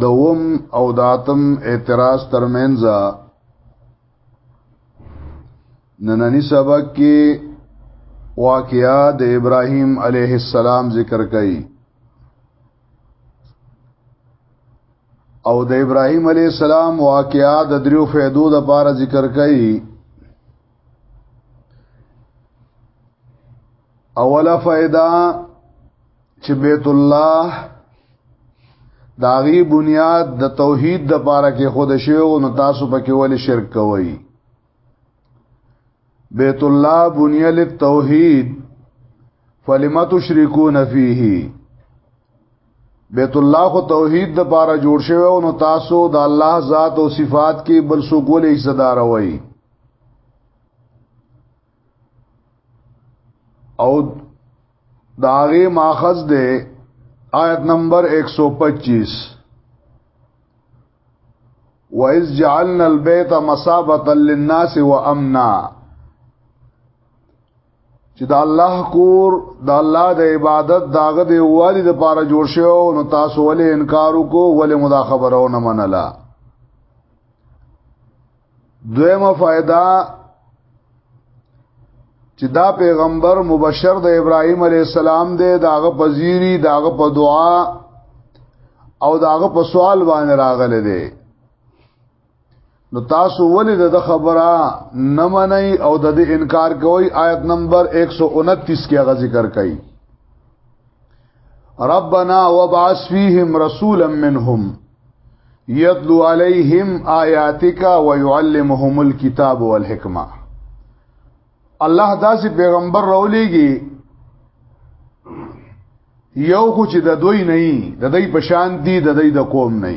دوم او داتم اعتراض ترمنځ نننی سبق کې واقعا د ابراهیم علیه السلام ذکر کړي او د ابراهیم علیه السلام واقعا د دریو فیدو د پاره ذکر کړي اوله فائدہ چې بیت الله داغي بنیاد د دا توحید د پاره کې خود شیو نو تاسو پکې ولې شرک کوئ بیت الله بنی للتوحید فلما تشركون فيه بیت الله خو توحید د پاره جوړ شوی او نو تاسو د الله ذات او صفات کې بل څوک ولې صداروي او داغه ماخذ ده آیت نمبر 125 وَإِذْ جَعَلْنَا الْبَيْتَ مَصَابَةً لِلنَّاسِ وَأَمْنًا چې د الله کور د الله د عبادت داغه دی والی د پاره جوړ شو نو تاسو ولې انکار وکړو ولې مدا خبرو نه منله دویمه فائدہ چې دا پیغمبر مبشر د ابراهیم علی السلام دی داغه پذیری داغه په دعا او داغه په سوال باندې راغله دی نو تاسو ولې د خبره نه منئ او د دې انکار کوئ آیت نمبر 129 کې هغه ذکر کړي ربنا وبعث فيهم رسولا منهم یتلو علیہم آیاتک و یعلمهم الكتاب والحکمه الله داسې پیغمبر راولېږي یو خو چې د دوی نه د دوی په شان دي د دوی د قوم نه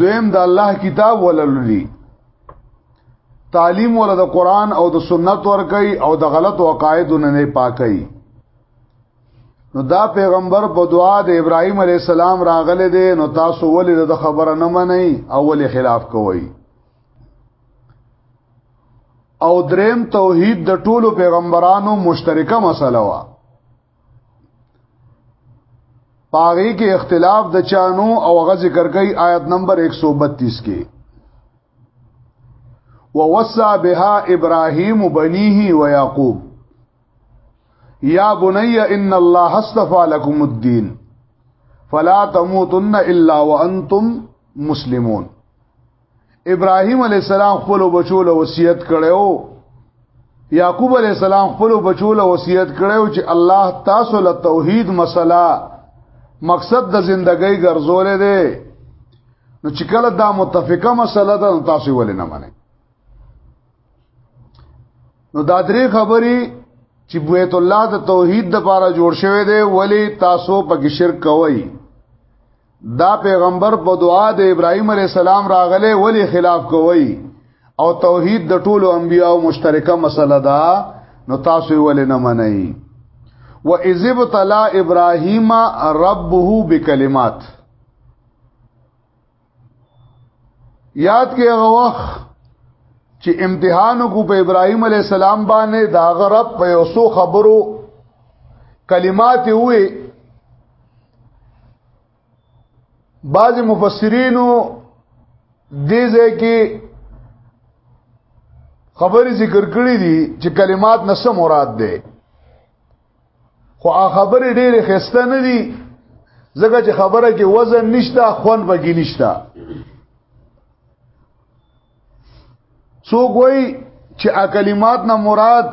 دویم د الله کتاب ولولي تعلیم ول د قران او د سنت ور کوي او د غلط عقاید نه نه پاکي نو دا پیغمبر په دعا د ابراهیم علی السلام راغله دي نو تاسو ولې د خبره نه منئ او ولې خلاف کوئ او دریم توحید د ټولو پیغمبرانو مشترکه مسله وا پاغي کې اختلاف د چانو او غ ذکر کوي آیت نمبر 132 کې ووصى بها ابراهيم بنيه ويعقوب یا بنی ان الله اصطفى لكم الدين فلا تموتن الا وانتم مسلمون ابراهيم عليه السلام خپل بچو له وصیت کړو یعقوب علی السلام خپل بچو له وصیت کړو چې الله تاسو له توحید مسله مقصد د زندګۍ ګرځولې ده نو چې کله دا متفقه مسله ده تاسو ولې نه منئ نو دا درې خبرې چې بیت الله د توحید لپاره جوړ شوی دی ولی تاسو پکې شرک کوئ دا پیغمبر په دعا د ابراهیم علی السلام راغله ولی خلاف کوئ او توحید د ټولو انبیانو مشترکه مسله ده نو تاسو ولې نه منئ و اذب تلا ابراهیم ربه بکلمات یاد کې هغه وخت چې امتحان کو په ابراهيم عليه السلام باندې دا غرب په اوسو خبرو کلمات وې بعض مفسرینو دې ځکه خبرې ذکر کړې دي چې کلمات نسه مراد ده خو هغه خبرې ډېرې خسته نه دي ځکه چې خبره کې وزن نشته خوان بګی نشته سو کوئی چې ا کلمات نه مراد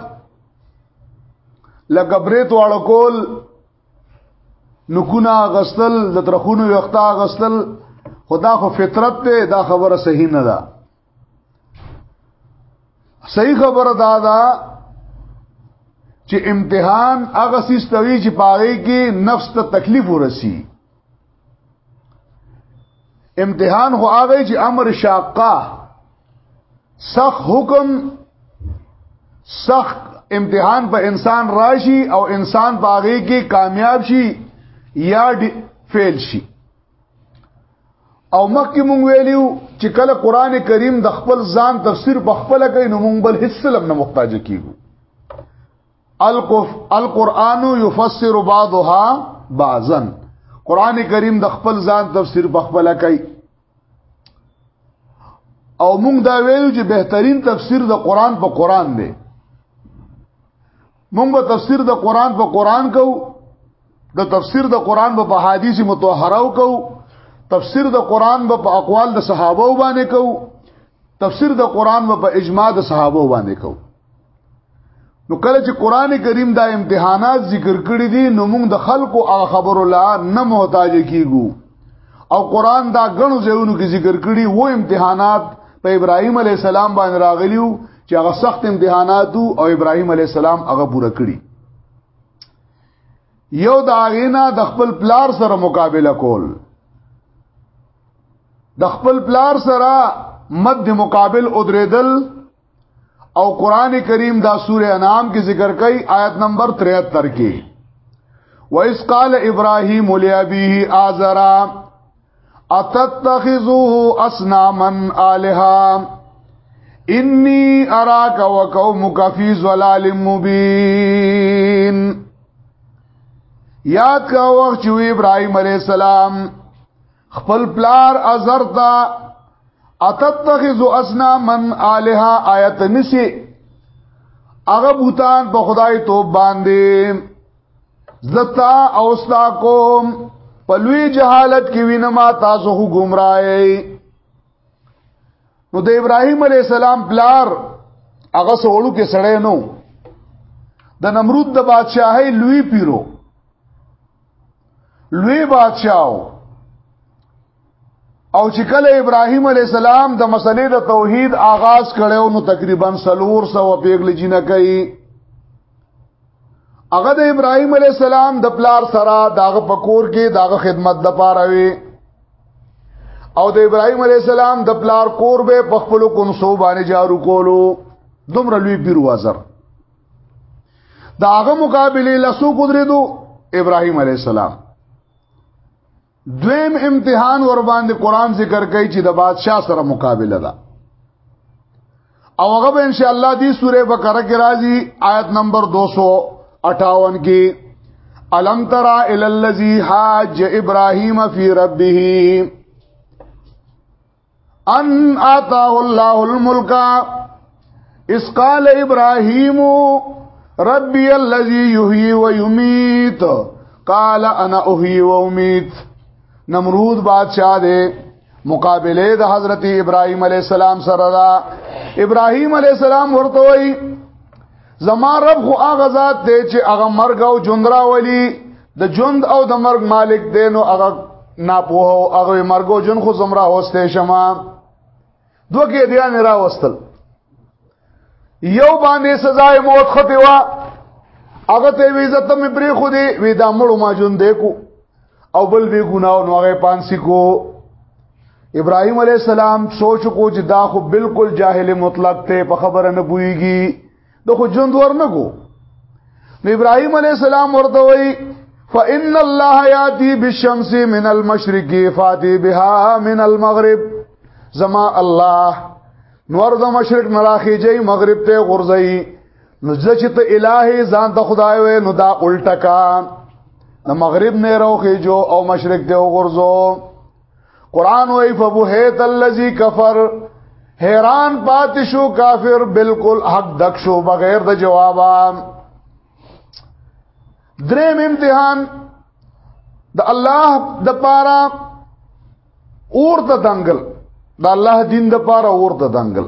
لکه بریت واړو کول نکونه غسل د ترخونو وخته غسل خدا خو فطرت ته دا خبره صحیح نه ده صحیح خبره دا ده چې امتحان هغه سیستوي چې پاره کې نفس ته تکلیف ورسی امتحان خو هغه چې امر شاقه سخ حکم سخ امتحان په انسان راشي او انسان باغې کې کامیاب شي یا فیل شي او مکه مونږ ویلیو چې کله قران کریم د خپل ځان تفسیر په خپل کوي نو مونږ بل هیڅ لم نه محتاج کیږو القرآن یفسر بعضها بعضا قران کریم د خپل ځان تفسیر په خپل کوي او مونږ دا ویلو چې بهترین تفسیر د قران په قران دی مونږ به تفسیر د قران په قران کو د تفسیر د قران په احادیث متطهره کو تفسیر د قران په اقوال د صحابه باندې کو تفسیر د قران په اجماع د صحابه باندې کو نو کله چې قران کریم دا امتحانات ذکر کړی دي نو موږ د خلکو هغه خبرو لا نه محتاج کیږو او قران دا غنو ځایونو کې ذکر کړی وو امتحانات په ابراهيم عليه السلام باندې راغلیو چې هغه سخت امتحانات او ابراهيم عليه السلام هغه پوره کړی یو د اغینا د خپل پلار سره مقابله کول د خپل پلار سره مد مقابل ادریدل او قران کریم دا سوره انعام کې ذکر کړي آیت نمبر 73 کې وَإِذْ قَالَ إِبْرَاهِيمُ لِأَبِيهِ آزَرَا اتتخذوه اسنامن الها انی اراک وقومک فی ظلال مبین یاد کا وخت چې ابراهيم عليه السلام خپل پلار ازر تا اتتخذ اسنامن الها آیت نسی هغه بوتان په خدای توب باندې زتا او ستا کوم په لوی جهالت کې وینما تاسو خو گمراهي نو د ابراهيم عليه السلام پلار هغه سوړو کې سړی نو د نمرود د بادشاہي لوی پیرو لوی بادشاہو او چې کله ابراهيم عليه السلام د مسلې د توحید آغاز کړو نو تقریبا 300 پیغلې جنہ کوي هغه د ابراهيم عليه السلام د پلار سره داغه پکور کې داغه خدمت د پاره وي او د ابراهيم عليه السلام د پلار کور به په خپل کنسو باندې جارو کولو دومره لوی پیر وزر داغه مقابله لسو قدرتو ابراهيم عليه السلام دویم امتحان ور باندې قران ذکر کوي چې د بادشاه سره مقابله ده او هغه به ان شاء الله دې سوره بقره کې راځي آیت نمبر 258 کې الم ترى الى الذي حاج ابراهيم في ربه ان آتاه الله الملک اس قال ابراهيم ربي الذي يحيي ويميت قال انا احيي واميت نمرود بادشاہ دے مقابله د حضرت ابراهيم عليه السلام سره دا ابراهيم عليه السلام ورته وای زما رب خو هغه ذات دی چې هغه مرګ او جندرا ولي د ژوند او د مرګ مالک دی نو هغه ناپوه او هغه مرګو جن خو زمرا هوسته شمه دوه کې دی نه راوستل یو باندې سزا موت خته وا هغه ته وی عزت مې پری خو دی وی دا مړو ما جون دی کو او بل به ګناو نو هغه پانسی کو ابراهيم عليه السلام سوچ کو چې دا خو بالکل جاهل مطلق ته په خبره نه پويږي د خو ژوند ورنګو نو ابراهيم عليه السلام ورته وایي فإن الله ياتي بالشمس من المشرق فاتي بها من المغرب زما الله نور د مشرق نراخي جاي مغرب ته غرزي نو ځکه ته الهي ځان ته خدای وې نو دا الټکا د مغرب نه راوخي جو او مشرق ته غرزو قران وای فبهیت الذی کفر حیران پات شو کافر بالکل حق دک شو بغیر د جوابا دریم امتحان د الله د پاره اور ته دنګل د الله دین د پاره اور ته دنګل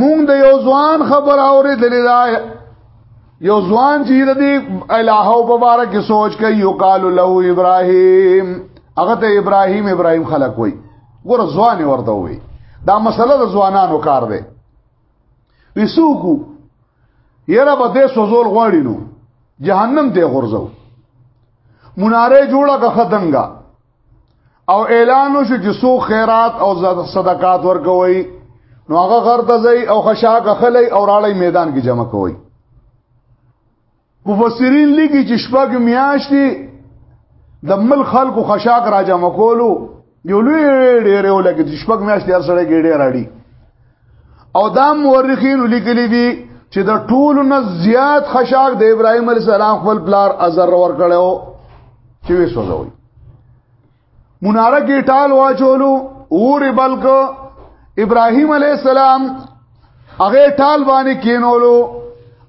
مونږ د یو ځوان خبر اورې دلی دا یو ځوان چې د دې الہ او مبارک کې سوچ کوي یو قال له ابراهیم هغه ته ابراهیم ابراهیم خلق وای ګور ځوان ورته وای دا مسله د ځوانانو کار دی وسوکو یره به دې سوزول غواړي نو جهنم ته غورځو مناره جوړه که خدنګا او اعلان وشو چې سو خیرات او صدقات ورکوي نو هغه غر ته ځي او خشاک خلې او راړی میدان کې جمع کوي مفسرین لیکي چې شپږ میاشتې د مل خلکو خشاک را جمع کولو یو لوی ډېر یو لګي شپږ میاشتې هر سره کې ډېر اړي او دا مورخین لیکلی دي چې د ټولو نه زیات خشاک د ابراهیم علی السلام خپل پلار ازر ور کړو چې وې سوځوي مناره کې ټال واچولو اور بلک ابراهیم علی السلام هغه ټال باندې کینولو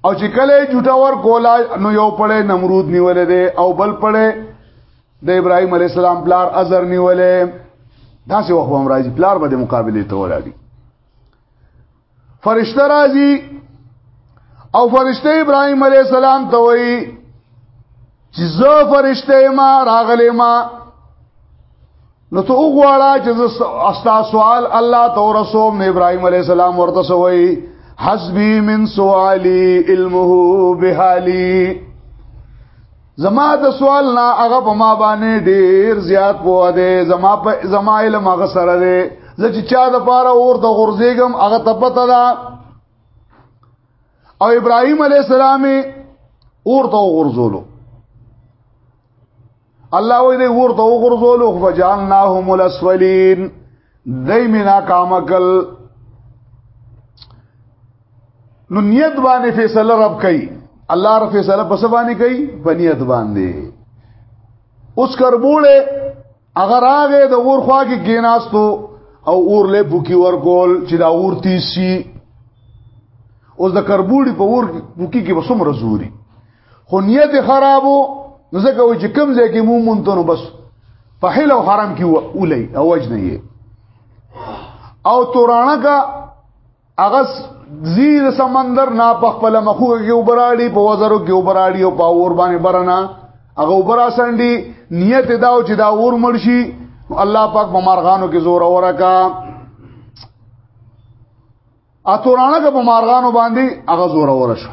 او چې کله جټاور کولا نو یو پړې نمرود نیولې ده او بل پړې د ابراهيم عليه السلام پلار ازر نیولې دا څه وخت هم راځي پلار به د مقابله ته ولاړي فرشته راځي او فرشته ابراهيم عليه السلام ته وایي چې زه فرشته ما راغلې ما نو ته وګوره چې استا سوال الله تو رسول نه ابراهيم عليه السلام ورته سوي حسبي من سوالي علمه بحالي زما د سوال نه هغه په ما باندې ډیر زیات پوه دی زما په زما علم هغه سره دی زه چې چا د پاره اور د غرزېګم هغه ته پته ده او ابراهيم عليه السلام اور ته غرزولو الله وې دې ورته وګرځول او فجعلناهم الاسفلين دای می ناکام کل نو نیت باندې فیصله رب کوي الله رب فیصله پس باندې کوي په نیت باندې اوس کربوله اگر هغه د اور خوا کې کیناستو او اور له بوکی ورکول چې دا اور تیسی اوس د کربوړي په اور بوکی کې وسوم رزوري خو نیت خرابو نو زکه و چې کم ځای کې مو مونته نو بس په حل او حرام کې ولې او وجنه یې او تورانه کا اغس زیر سمندر نا په خپل مخو کې وبراړي په وزرو کې وبراړي او په اور باندې برنا هغه وبرا سندي نیت دا او چې دا اور مرشي الله پاک په مارغانو کې زور اورکا اتورانه په مارغانو باندې هغه زور اورشه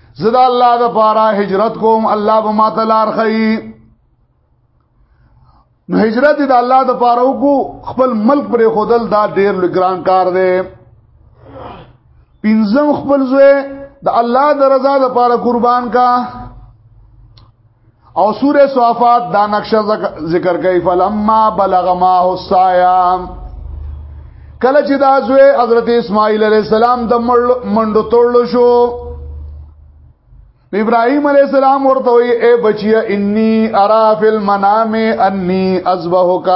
زدا الله د پاره هجرت کوم الله به ما ته لار خي نو هجرت د الله د پاره وکړو خپل ملک پر خودل دا ډیر لګران کار دی پینځم خپل زوی د الله د رضا لپاره قربان کا او سوره صافات دا نقشه ذکر کوي فلما بلغ ما حسایا کله چې دا زوی حضرت اسماعیل علی السلام د منډو تړلو شو ابراهيم عليه السلام ورته وي اے بچیا انی ارا فی المنام انی اذبحک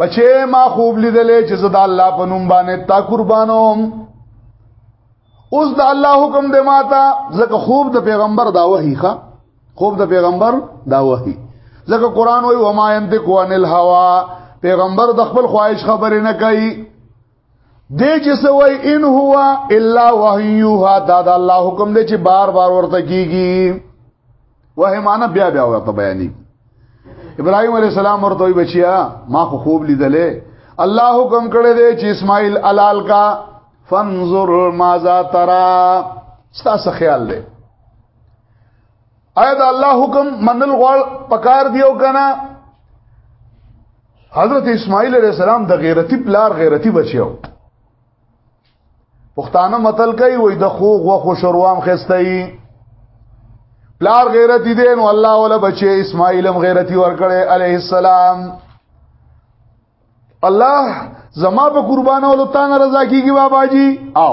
بچې ما خوب لیدلې چې زدا الله په نوم باندې تا قربانوم اوس د الله حکم دې ماته زکه خوب د پیغمبر دا وਹੀ ښا خوب د پیغمبر دا وਹੀ زکه قران وای و ما ينتقو عن الهوا پیغمبر د خپل خواهش خبرې نه کوي دې چې سوي ان هو الا وحيوها دا د الله حکم دی چې بار بار ورته کیږي وه معنا بیا بیا ورته بیانې ابراهيم عليه السلام ورته وی بچیا ما خو خوب لیدلې الله حکم کړی دی چې اسماعیل الال کا فانظر ماذا ترى ستاسو خیال دی آیا د الله حکم منل غواړ پکار دیو کنه حضرت اسماعیل علیہ السلام د غیرتی پلار غیرتی بچیو پښتانه متل کوي وای د خو غو خو شروام خستای پلار غیرتی دی نو الله ولا بچي اسماعیل هم غیرتی ورکړي علیه السلام الله زما په قربانولو تان رضا کیږي بابا جی او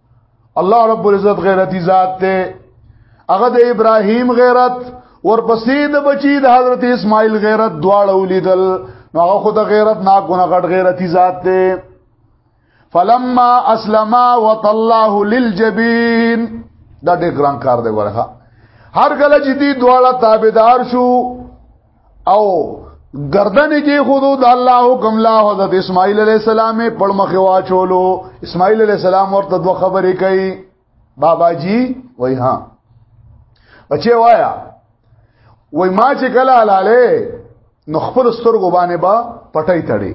الله رب العزت غیرتی ذات ته هغه د ابراهیم غیرت ورپسې د بچی د حضرت اسماعیل غیرت دواړه ولیدل نو هغه خود غیرت نا ګونه غټ غیرتی ذات دی فلما اسلم وطلعه للجبین دا ډېر ګران کار دی ورخه هر کله چې دی دواړه تابعدار شو او گردن کې خودو د الله حکم لا حضرت اسماعیل علیہ السلام په مخ واچولو اسماعیل علیہ السلام ورته دوه خبرې کوي بابا جی وای ها بچي وایا وای ما چې کله لاله نو خپل سترګو باندې با پټای تړي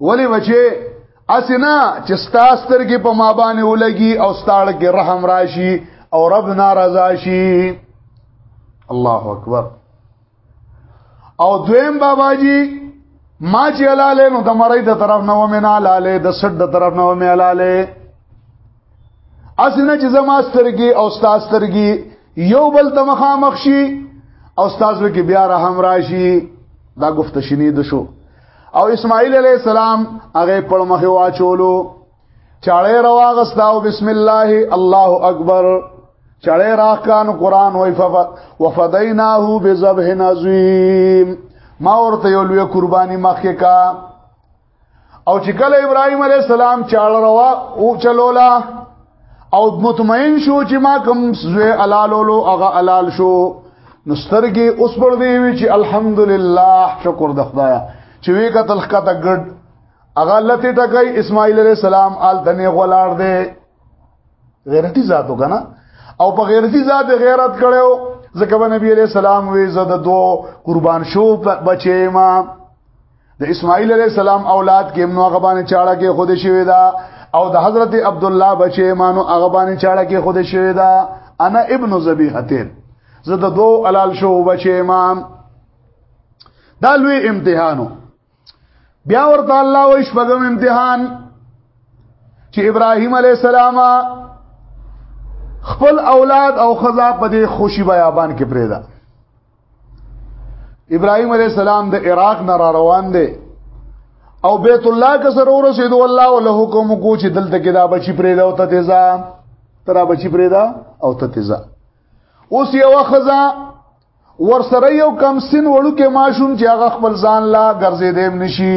ولی بچي اسنا چې ستاستر کې په ما باندې ولګي او ستاړ کې رحم راشي او رب ناراضه شي الله اکبر او دویم بابا جی ما چې لاله نو د مړی د طرف نه و مې نه لاله د سټ د طرف نه و مې لاله اسنه چې زما سترګي او ستا سترګي یو بل ته مخامخ شي او تاسو کې بیا رحم راشي دا گفت شنید شو او اسماعیل علی السلام هغه په مخه واچولو چاړې رواغستاو بسم الله الله اکبر چاړې راکان قران وای وفدیناه بذبح عظیم ما ورته یو لوی قربانی مخکې کا او چې کله ابراهیم علی السلام چاړه روا او چلولا او مطمئن شو چې ما کوم زوی علالولو هغه علال شو نو سترګې اوس پر دی وی چې الحمدلله شکر د خدای چې وی قتل خطه ګډ هغه لته ټکای اسماعیل علیہ السلام آل دنه غلار دی غیرتی ذاتو کنه او په غیرتی ذات غیرت کړو ځکه نبی علیہ السلام وی زده دو قربان شو بچې ما د اسماعیل علی السلام اولاد کې نو هغه باندې چاړه کې خود شوی دا او د حضرت عبد الله بچی مانو هغه باندې چاړه کې خود شوی دا انا ابن ذبیحتین زه د دوه علال شو بچی امام دا لوی امتحانو بیا ورته الله و شپږم امتحان چې ابراهیم علی السلام خپل اولاد او خزا په دې خوشي بیابان کې پرېدا ابراهيم عليه السلام د عراق نه را روان دي او بیت الله که سره ورسېدو الله له حکم کو چې دلته کې دا بچی پرې دا او ته تیزا ترا بچی پرې دا او ته تیزا اوس یو خزا ور سره یو کم سن وړو کې ماشوم چې هغه خپل ځان لا ګرځې دیم نشي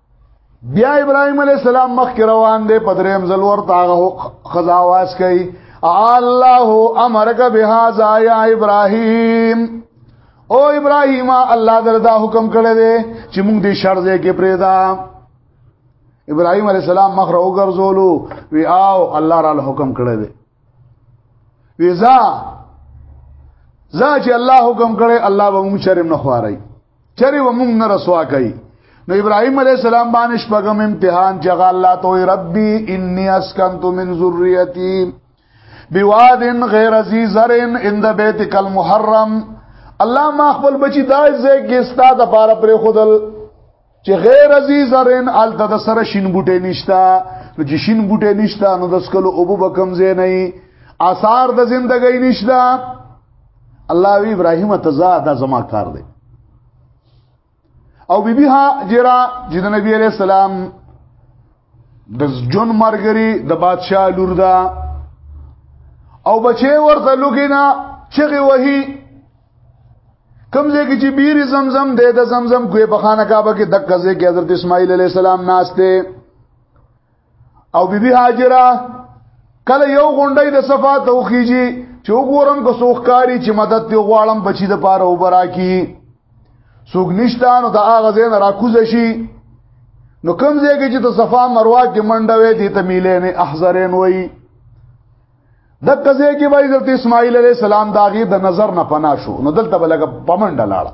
بیا ابراهيم عليه السلام مخ روان دی په دریم ځل ورته هغه خزا واس کوي الله امرک بهذا یا ابراهيم او ابراهيم الله دردا حکم کړی دی چې موږ دې شرط یې کې پرېدا ابراهيم عليه السلام مخ راو ګرځولو وی آو الله را حکم کړی دی وی ځا ځا چې الله حکم کړی الله به موږ شرم نه خواري چرې و مونږ نه رسوا کوي نو ابراهيم عليه السلام باندې شپږم امتحان چې هغه الله ته ربي اني اسكنت من ذريتي بواد غير ذي زرع عند بيتك المحرم الله ما خپل بچي دا ځای کې ستاد لپاره پر خودل چې غیر عزیز رن الته د سره شین بوټي نشتا نو چې شین بوټي نشتا نو د سکلو ابو بکم زې نه آثار د زندګۍ نشتا الله وی ابراهیم تزا دا زما کار دی او بیبی ها جرا چې د نبی عليه السلام د جون مرګري د بادشاہ لور ده او بچي ورته لګینا چغه وهی کم ځای کې چې بیر زمزم دی د زمزم کوی په خانه کعبه کې دک ځای کې حضرت اسماعیل علی السلام ناشته او بیبي هاجره کله یو غونډې د صفا توخیږي چې وګورم کو سوخکاری چې مدد دی غواړم بچی د پاره وبرا کی سوګ نشتان او د اغه زین راکوز شي نو کوم ځای کې چې ته صفا مروه کې منډه وې دي ته میلې نه احزرین وای د قضې کې وای حضرت اسماعیل علی السلام داغي د نظر نه پنا شو نو دلته بلګه پمنډه لاړه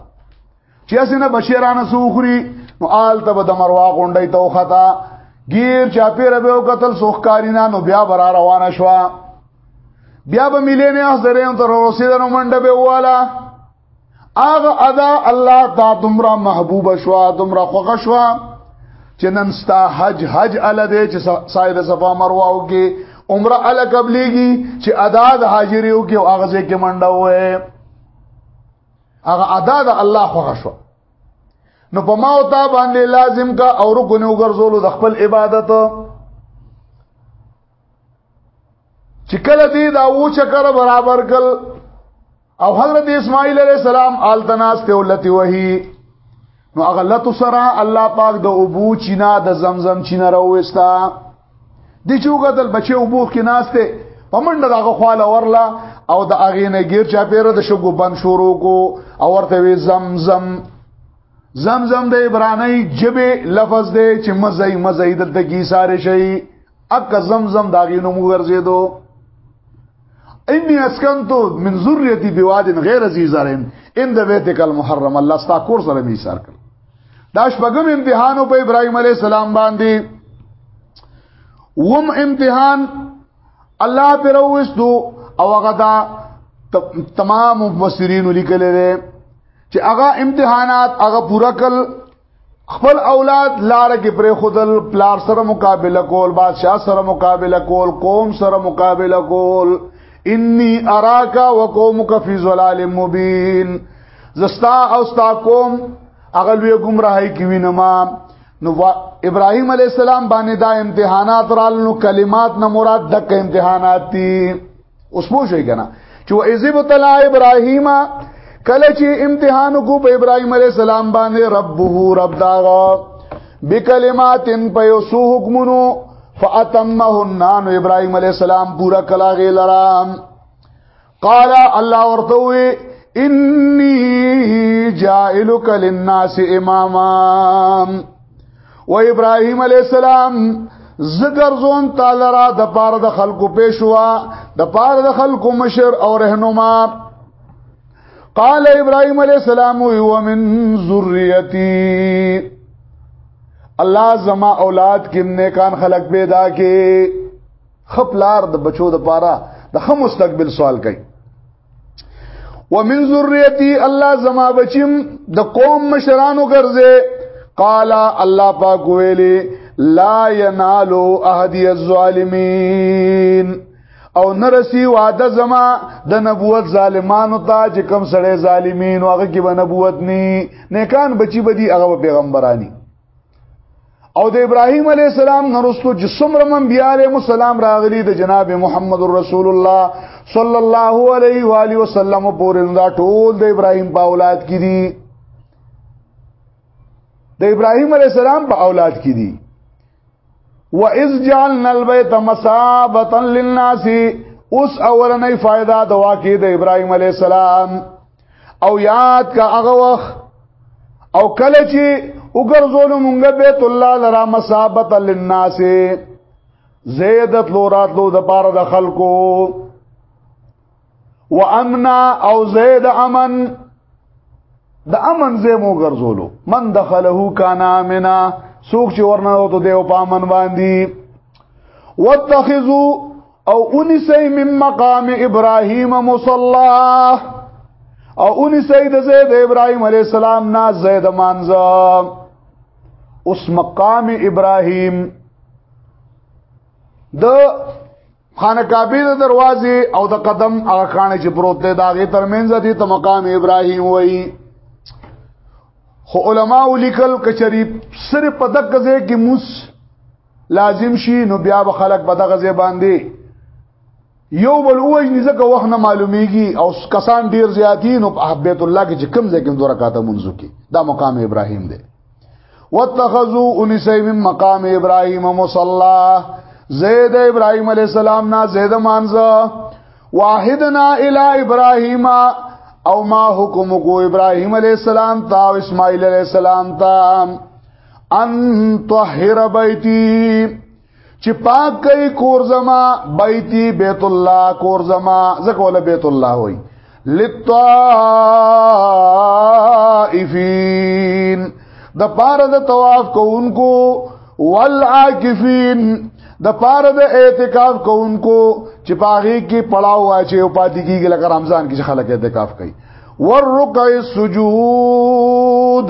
چې اسنه بشیرانه سوخري نو آل ته د مروا غونډې ته وخته غیر چا پیر به وکتل سوخکارینا نو بیا برا روانه شو بیا به ملینه حضرین تر رسیدنو منډه به واله اغه ادا الله دا تمرا محبوب شوا تمرا خوښ شوا چې نن ستا حج حج ال دې چې صاحب صفا مروه او کې عمره ال قبليږي چې ادا د حاضرې او کې اغه ځکه منډه وې هغه ادا د الله خوښ شو نو په ما او تا باندې لازم کا او رکن وګرځولو د خپل عبادت چې کله دې دا و چکر برابر کل او حضرت اسماعیل علیہ السلام آل تناس ته ولتی وਹੀ نو هغه لته سره الله پاک د ابو چینا د زمزم چینا راوستا دی چې وګدل بچي وبوخ کې ناشته پمنډه دغه خواله ورلا او د اغه نه غیر چا پیره د شګو بند شروع کو او ورته وی زمزم زمزم د عبرانی جبه لفظ دی چې مزای مزای دلته کی ساره شي اک زمزم داغه نوم ورزیدو انی اسکنتو من ذریتی بواد غیر ذی زرین ان د بیتک المحرم الله ستا کور سره می سار کړ دا شپږم امتحان په ابراهيم عليه السلام باندې وم امتحان الله پر وستو او هغه دا تمام مفسرین لیکل دي چې هغه امتحانات هغه پورا کړ خپل اولاد لار کې پر خودل پلار سره مقابله کول بادشاہ سره مقابله کول قوم سره مقابله کول انی اراکا وقومک فی ظلال مبین زستا او ستا کوم هغه لوی گمراهی کې وینم نو ابراهيم عليه السلام باندې دا امتحانات رال نو کلمات نه مراد د امتحانات دي اوس مو شي کنه چې ایزب تلا ابراهيم کله چې امتحان کو په ابراهيم عليه السلام باندې ربه رب داغا بکلمات په یو سو حکمونو فاتمهن نو ابراهيم عليه السلام پورا کلا غیلرام قال الله ورته وی انی جائلک للناس اماما و ابراهيم عليه السلام ذکر زون تعالی را د پاره د خلکو پیشوا د پاره د خلکو مشر او رهنما قال ابراهيم عليه السلام و من ذريتي الله زما اولاد کې نیکان خلق پیدا کې خپلار د بچو د پاره د خه مستقبل سوال کوي ومن ذریتی الله زما بچیم د قوم مشرانو ګرځي قال الله پاک ویلي لا ینالو اهدی الظالمین او نرسی وعده زما د نبوت ظالمانو ته چې کم سړی ظالمین او هغه کې به نبوت ني نیکان بچي بدی هغه پیغمبرانی او د ابراهيم عليه السلام نرستو جسم رمن بیا عليه السلام راغلي د جناب محمد رسول الله صلى الله عليه واله وسلم پورې دا ټول د ابراهيم په اولاد کې دي د ابراهيم عليه السلام په اولاد کې دي واذ جعلنا البيت مثابه للناس اوس اولنې فائدہ د واقع د ابراهيم عليه السلام او یاد کا هغه وخت او کله چې وګرځول مونږ بیت الله لرا مسابت للناس زیدت لورات لو د بار د خلکو و امنا او زید امن د امن زې مو ګرځولو من دخله کان امنا سوق چې ورنه وته دیو په امن باندې واتخذوا او انسی من مقام ابراهیم مصلا او انسی د زید ابراهیم علی السلام نا زید مانزا اوس مقام ابراهیم د خانه کعبه د دروازې او د قدم هغه خانه چې پروت دی داغه ترمنځ دي ته مقام ابراهيم وایي خو علما ولیکل کچری سر په دغه ځای کې موس لازم شي نو بیا به خلک په دغه ځای باندې یو بل اوج نزدکه وخت نه معلومیږي او کسان ډیر زیاتی نو بیت الله کې چې کم ځای کې دوه رکعاته منځو کې دا مقام ابراهیم دی واتخذوا انسی من مقام ابراهیم مصلا زید ابراهیم علی السلام نا زید مانزه واحدنا الی ابراهیم او ما حکم کو ابراهیم علی السلام تا او اسماعیل علی السلام تا ان طهر بیتی چې پاک کوي کور زما بیتی بیت الله کور زما زکه ول بیت الله وای للطائفین د پاره د طواف کوونکو والعاکفین د پاره د اعتکاف کوونکو چې پاغي کې پړاو واچي او پاتې کیږي لکه رمضان کې خلک اعتکاف کوي والرکع السجود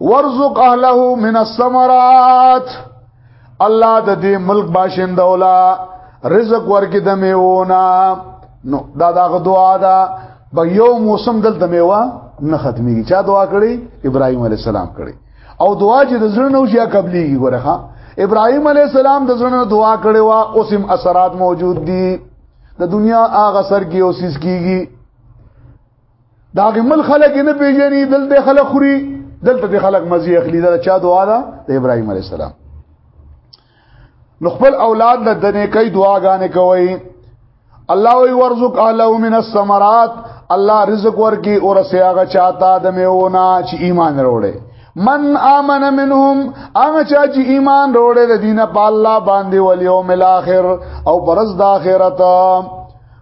ورزق اهله من الثمرات الله د دې ملک باشنده ولا رزق ورکې د میونا نو دا دغه دعا ده په یو موسم دل د میوه نه ختميږي چا دعا کړې ابراهيم عليه السلام کړې او دعا چې د زړه نو شیا قبليږي ګوره ها ابراهيم عليه السلام د زړه نو دعا کړې وا اوسم اثرات موجود دي د دنیا هغه سر کې اوسېس کیږي دا غمل خلک نه پیژني دلته خلک خوري دلته د خلک مزي اخلي دا چا دعا ده د ابراهيم عليه السلام نو خپل اولاد له دنه کوي دعاګانې کوي الله وي ورزق اهله من الثمرات الله رزق ورکی او رسیاغه چاته د میونه چې ایمان وروړي من آمن منهم هغه چا چې ایمان وروړي د دینه په الله باندې ول یوم الاخر او پرز د اخرت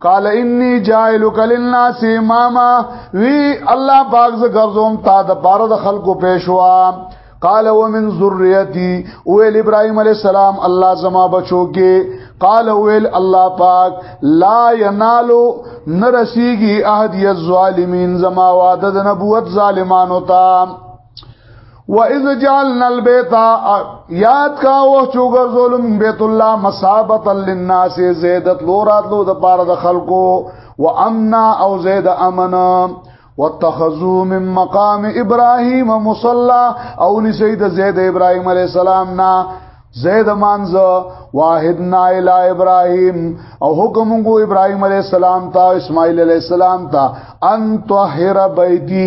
قال انی جائلک للناس اماما وی الله پاک ز ګرځوم تا د بار د خلکو پېښوا قال ومن ذریتی ویل ابراهیم علی السلام الله زما بچو کې قال ویل الله پاک لا ینالو نرسیږي احد یظالمین زما وعده د نبوت ظالمانو ته وَإِذْ جَعَلْنَا الْبَيْتَ یاد کا و چوغر ظلم بیت الله مصابتا للناس زیدت لورات لو د پاره د خلکو وامنا او زید امنا واتخذوا من مقام ابراهيم مصلى او لسيد زيد ابراهيم عليه السلام نا زید مانز واحدنا الی ابراهیم او حکم گو ابراهیم علیہ السلام تا اسماعیل علیہ السلام تا ان طهر بیتی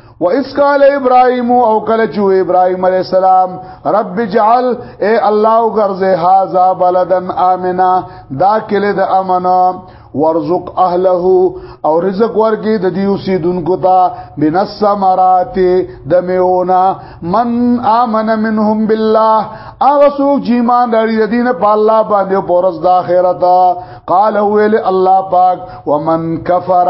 و اس قال ابراهيم او کله چې ابراهيم عليه السلام رب اجعل اي الله غرزه هاذا بلدن امنا دا کله د امنا ورزق اهله او رزق ورګي د دې اوسیدونکو ته من الثمرات د میونا من امن منهم بالله هغه څوک چې ایمان لري د دین په الله باندې او پرز د اخرت قال ویل الله پاک ومن کفر